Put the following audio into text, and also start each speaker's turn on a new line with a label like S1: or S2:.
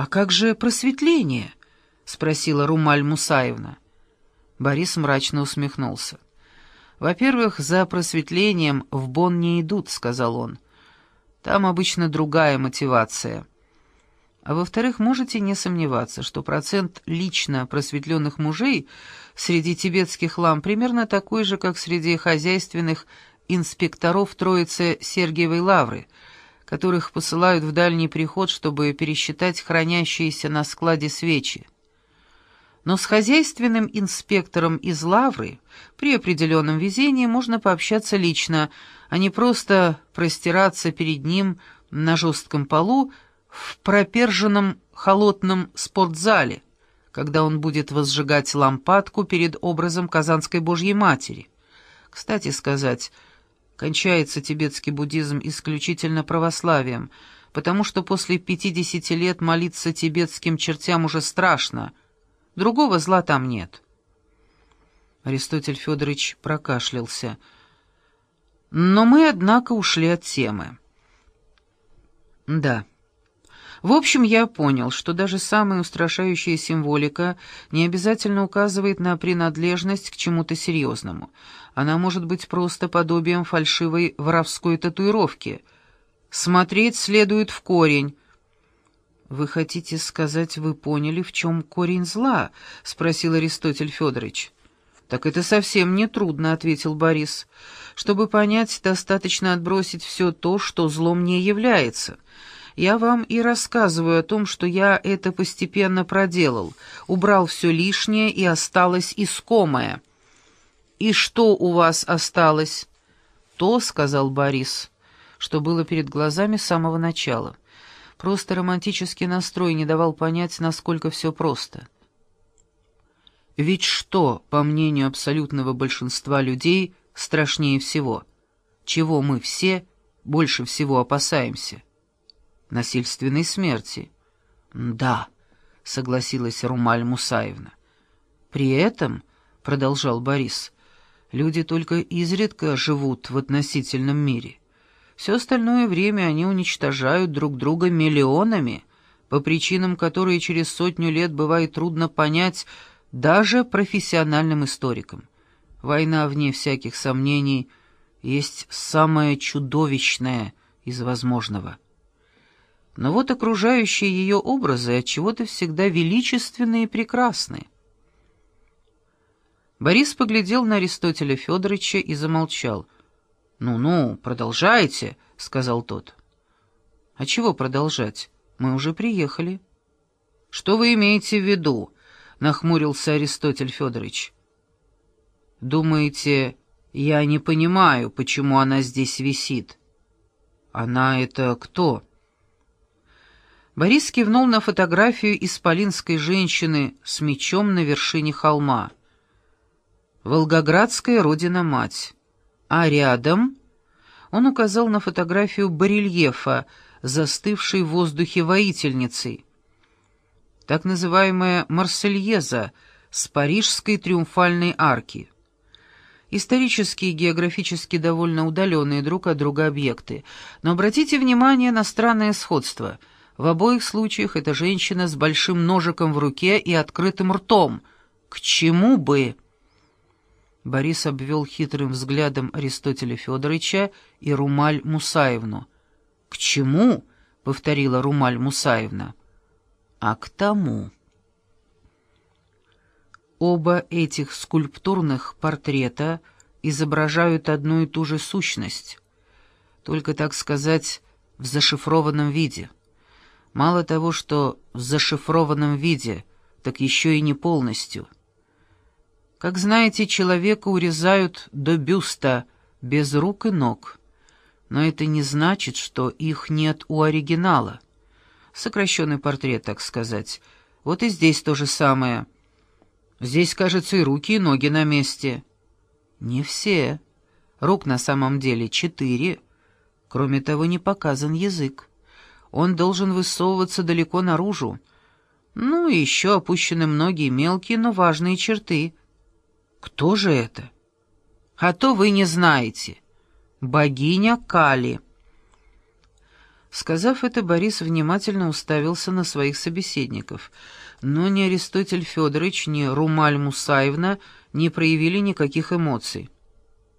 S1: «А как же просветление?» — спросила Румаль Мусаевна. Борис мрачно усмехнулся. «Во-первых, за просветлением в Бон не идут», — сказал он. «Там обычно другая мотивация. А во-вторых, можете не сомневаться, что процент лично просветленных мужей среди тибетских лам примерно такой же, как среди хозяйственных инспекторов Троицы Сергиевой Лавры, которых посылают в дальний приход, чтобы пересчитать хранящиеся на складе свечи. Но с хозяйственным инспектором из Лавры при определенном везении можно пообщаться лично, а не просто простираться перед ним на жестком полу в проперженном холодном спортзале, когда он будет возжигать лампадку перед образом Казанской Божьей Матери. Кстати сказать, кончается тибетский буддизм исключительно православием, потому что после 50 лет молиться тибетским чертям уже страшно — Другого зла там нет. Аристотель Федорович прокашлялся. Но мы, однако, ушли от темы. Да. В общем, я понял, что даже самая устрашающая символика не обязательно указывает на принадлежность к чему-то серьезному. Она может быть просто подобием фальшивой воровской татуировки. Смотреть следует в корень, «Вы хотите сказать, вы поняли, в чем корень зла?» — спросил Аристотель Федорович. «Так это совсем не трудно», — ответил Борис. «Чтобы понять, достаточно отбросить все то, что злом не является. Я вам и рассказываю о том, что я это постепенно проделал, убрал все лишнее и осталось искомое». «И что у вас осталось?» «То», — сказал Борис, — что было перед глазами с самого начала. Просто романтический настрой не давал понять, насколько все просто. Ведь что, по мнению абсолютного большинства людей, страшнее всего? Чего мы все больше всего опасаемся? Насильственной смерти. «Да», — согласилась Румаль Мусаевна. «При этом», — продолжал Борис, — «люди только изредка живут в относительном мире. Все остальное время они уничтожают друг друга миллионами, по причинам, которые через сотню лет бывает трудно понять даже профессиональным историкам. Война, вне всяких сомнений, есть самое чудовищное из возможного. Но вот окружающие ее образы от чего-то всегда величественные и прекрасные. Борис поглядел на Аристотеля Федоровича и замолчал — «Ну-ну, продолжайте», — сказал тот. «А чего продолжать? Мы уже приехали». «Что вы имеете в виду?» — нахмурился Аристотель Федорович. «Думаете, я не понимаю, почему она здесь висит?» «Она это кто?» Борис кивнул на фотографию исполинской женщины с мечом на вершине холма. «Волгоградская родина-мать» а рядом он указал на фотографию барельефа, застывшей в воздухе воительницей. Так называемая «Марсельеза» с парижской триумфальной арки. Исторически и географически довольно удаленные друг от друга объекты, но обратите внимание на странное сходство. В обоих случаях это женщина с большим ножиком в руке и открытым ртом. К чему бы... Борис обвел хитрым взглядом Аристотеля Федоровича и Румаль Мусаевну. «К чему?» — повторила Румаль Мусаевна. «А к тому». Оба этих скульптурных портрета изображают одну и ту же сущность, только, так сказать, в зашифрованном виде. Мало того, что в зашифрованном виде, так еще и не полностью — как знаете, человека урезают до бюста, без рук и ног. Но это не значит, что их нет у оригинала. Сокращенный портрет, так сказать. Вот и здесь то же самое. Здесь, кажется, и руки, и ноги на месте. Не все. Рук на самом деле четыре. Кроме того, не показан язык. Он должен высовываться далеко наружу. Ну и еще опущены многие мелкие, но важные черты — кто же это? А то вы не знаете. Богиня Кали. Сказав это, Борис внимательно уставился на своих собеседников, но ни Аристотель Федорович, ни Румаль Мусаевна не проявили никаких эмоций.